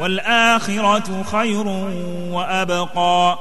والآخرة خير وأبقى.